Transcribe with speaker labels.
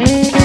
Speaker 1: Mm-hmm.